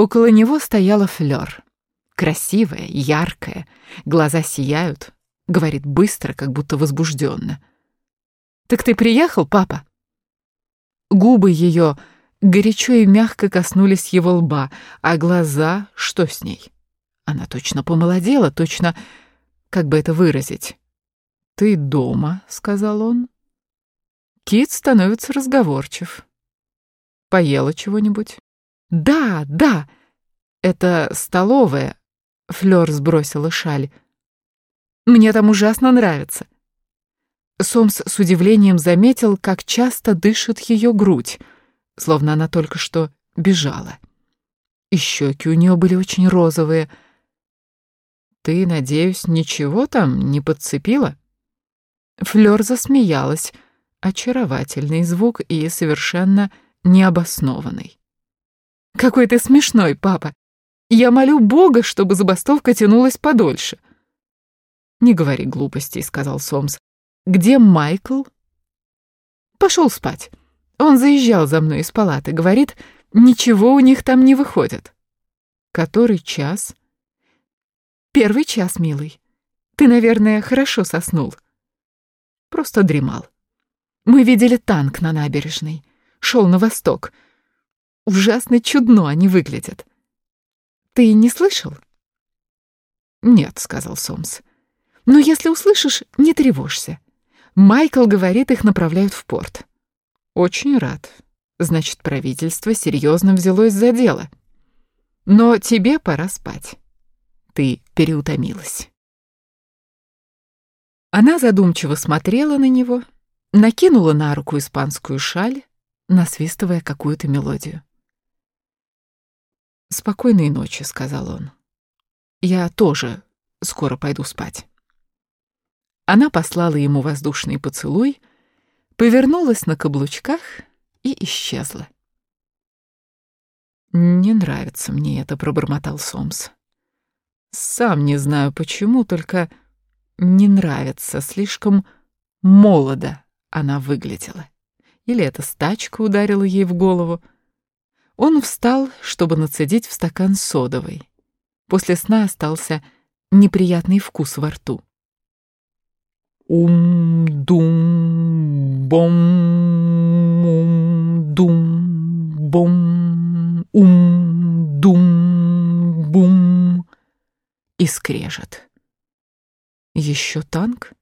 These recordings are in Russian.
Около него стояла Флёр. Красивая, яркая, глаза сияют, говорит быстро, как будто возбужденно. «Так ты приехал, папа?» Губы ее горячо и мягко коснулись его лба, а глаза, что с ней? Она точно помолодела, точно, как бы это выразить. «Ты дома», — сказал он. Кит становится разговорчив. «Поела чего-нибудь?» «Да, да, это столовая», — Флёр сбросила шаль. «Мне там ужасно нравится». Сомс с удивлением заметил, как часто дышит ее грудь, словно она только что бежала. И щеки у нее были очень розовые. «Ты, надеюсь, ничего там не подцепила?» Флёр засмеялась. Очаровательный звук и совершенно необоснованный. «Какой ты смешной, папа! Я молю Бога, чтобы забастовка тянулась подольше!» «Не говори глупостей», — сказал Сомс. «Где Майкл?» «Пошел спать. Он заезжал за мной из палаты. Говорит, ничего у них там не выходит». «Который час?» «Первый час, милый. Ты, наверное, хорошо соснул». Просто дремал. Мы видели танк на набережной. Шел на восток. Ужасно чудно они выглядят. Ты не слышал? Нет, сказал Сомс. Но если услышишь, не тревожься. Майкл говорит, их направляют в порт. Очень рад. Значит, правительство серьезно взялось за дело. Но тебе пора спать. Ты переутомилась. Она задумчиво смотрела на него, накинула на руку испанскую шаль, насвистывая какую-то мелодию. «Спокойной ночи», — сказал он. «Я тоже скоро пойду спать». Она послала ему воздушный поцелуй, повернулась на каблучках и исчезла. «Не нравится мне это», — пробормотал Сомс. «Сам не знаю почему, только не нравится, слишком молодо она выглядела. Или эта стачка ударила ей в голову. Он встал, чтобы нацедить в стакан содовой. После сна остался неприятный вкус во рту. Ум-дум-бом, ум-дум-бом, ум-дум-бум. И скрежет. Еще танк?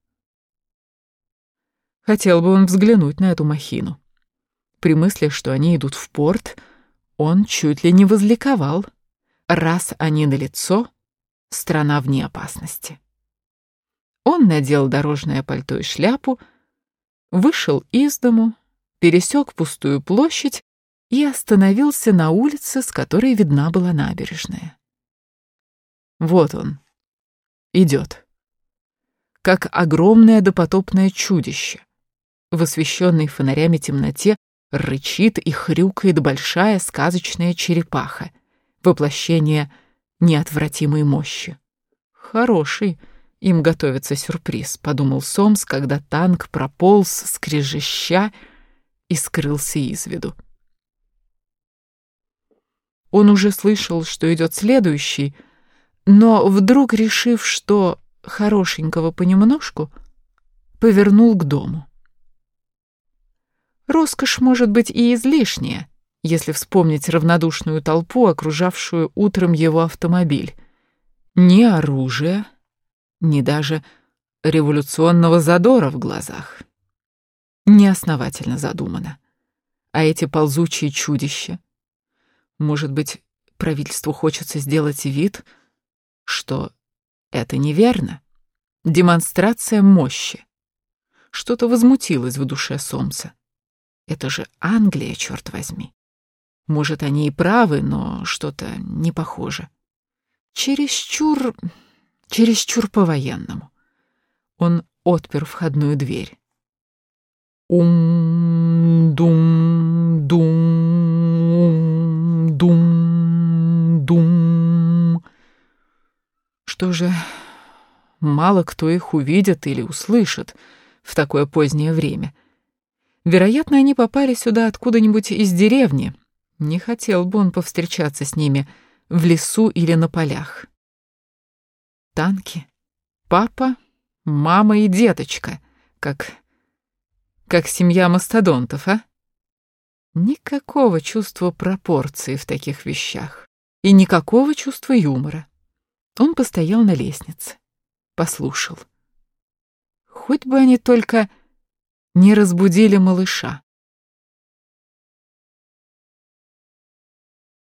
Хотел бы он взглянуть на эту махину. При мысли, что они идут в порт, он чуть ли не возликовал. Раз они на лицо, страна вне опасности. Он надел дорожное пальто и шляпу, вышел из дому, пересек пустую площадь и остановился на улице, с которой видна была набережная. Вот он, идет, как огромное допотопное чудище, в освещенной фонарями темноте рычит и хрюкает большая сказочная черепаха, воплощение неотвратимой мощи. Хороший им готовится сюрприз, подумал Сомс, когда танк прополз скрежеща и скрылся из виду. Он уже слышал, что идет следующий, но вдруг, решив, что хорошенького понемножку, повернул к дому. Роскошь может быть и излишняя, если вспомнить равнодушную толпу, окружавшую утром его автомобиль. Ни оружия, ни даже революционного задора в глазах. Неосновательно задумано. А эти ползучие чудища? Может быть, правительству хочется сделать вид, что это неверно? Демонстрация мощи. Что-то возмутилось в душе Сомса. Это же Англия, черт возьми. Может, они и правы, но что-то не похоже. Чересчур... чересчур по-военному. Он отпер входную дверь. Ум-дум-дум-дум-дум. Что же, мало кто их увидит или услышит в такое позднее время — Вероятно, они попали сюда откуда-нибудь из деревни. Не хотел бы он повстречаться с ними в лесу или на полях. Танки, папа, мама и деточка, как... как семья мастодонтов, а? Никакого чувства пропорции в таких вещах. И никакого чувства юмора. Он постоял на лестнице, послушал. Хоть бы они только не разбудили малыша.